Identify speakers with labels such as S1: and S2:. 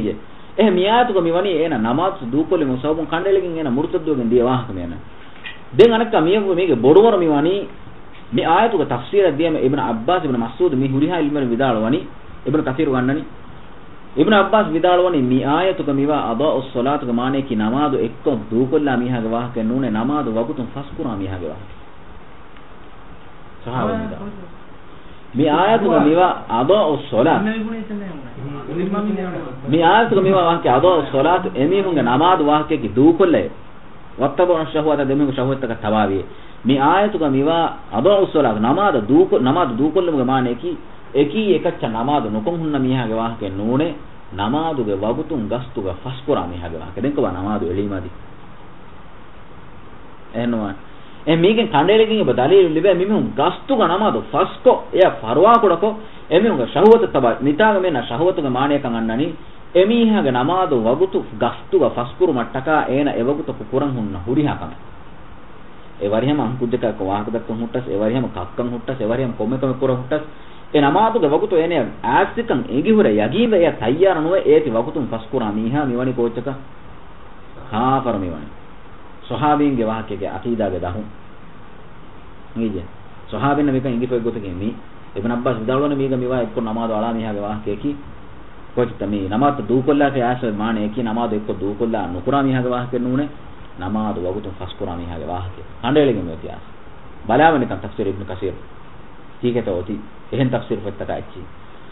S1: ije ehe miyatu ko miwani ena namaz dupoli musawmun kandelegen ena murtaddugen diye wahakam ena den anakka miyaku mege boruwara miwani me ayatu ko tafsir diyama ibn abbas ibn mas'ud mi huriha ilmer vidalwani ibn kathir gannani ibn abbas vidalwani mi ayatu ko miwa ada us salatu ko mane ki namaz ekko dupolla mihaga wahakam nune namaz wagutun faskura mihaga wahakam sahawa mi ayatu ko miwa ada us salat mi aayatul miwa wahke ado salatu emihunga namadu wahke ki dukulle wattabu ashahwata demihu shahwata ka tawawi mi aayatul miwa ado salatu namadu dukul namadu dukulle muga mane ki eki ekaccha namadu nokon hunna mihage wahke nune namaduge wagutun gastuga faskura mihage wahke denko namadu elimadi එනවා එ මේකෙන් කණ්ඩේලකින් ඔබ දලීලු ලිබෑ මිමුන් ගස්තු ගනමද ෆස්කෝ එයා ෆරවා කොඩකෝ එමිනුගේ ශහවත තබයි නිතාග මෙන්න ශහවතුගේ මාණයකන් අන්නනි එමීහාගේ නමාදු වගුතු ගස්තුග ෆස්කුරු මට්ටකා ඒන එවගුත කුකුරන් හුන්න හුරිහකම එවරිහම අංකුද්දක වාහක දක්ක හුට්ටස් එවරිහම කක්කන් හුට්ටස් එවරිහම කොමෙකම කුර හුට්ටස් ඒ නමාදුගේ වගුතු ඒනේ ඈස්තිකන් ඒගිහුර යගීව එය තයාර නොවේ ඒති වගුතුන් ෆස්කුරා මීහා මිවනි කෝචක කාපර මිවනි සහාබීන්ගේ වාහකයේ අකීදාගේ දහුන් නීජ සහාබින්න මේක ඉංගිතෝ ගොතකෙමි ඉබ්න අබ්බාස් විදාලවන මේක මේවා එක්ක නමාද වලා මෙහාගේ වාහකයකි කොච්චර මේ නමාත දූකොල්ලාට ආශ්‍රය මානෙකි නමාද එක්ක දූකොල්ලා නුකුරා මෙහාගේ වාහකෙ නුනේ නමාද වගුතු ෆස්කුරා මෙහාගේ වාහකෙ හඬෙලිගෙම තියාස බලාවනිකන් තක්සීර් ඉබ්න කසීර් ටීකේතෝති එහෙන් තක්සීර් වෙත්තට ඇච්චි